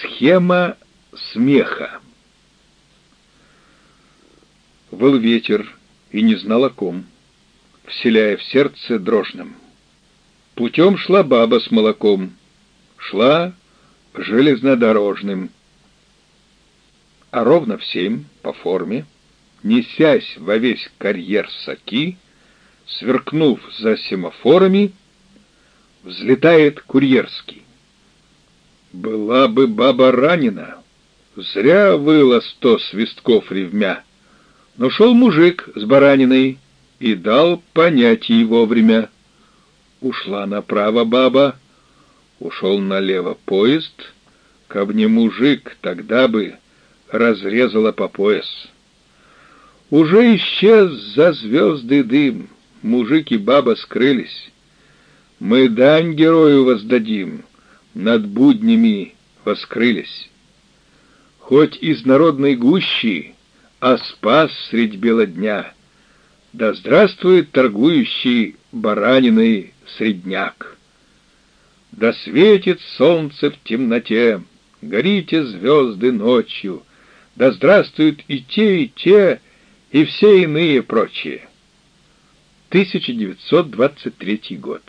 Схема смеха. Выл ветер и не знал о ком, вселяя в сердце дрожным. Путем шла баба с молоком, шла железнодорожным. А ровно в семь, по форме, несясь во весь карьер соки, сверкнув за семафорами, взлетает курьерский. Была бы баба ранена, зря выла сто свистков ревмя. Но шел мужик с бараниной и дал понять ей вовремя. Ушла направо баба, ушел налево поезд, каб не мужик, тогда бы разрезала по пояс. Уже исчез за звезды дым, мужик и баба скрылись. Мы дань герою воздадим, над буднями воскрылись. Хоть из народной гущи, а спас средь бела дня, да здравствует торгующий бараниной средняк. Да светит солнце в темноте, горите звезды ночью, да здравствуют и те, и те, и все иные прочие. 1923 год.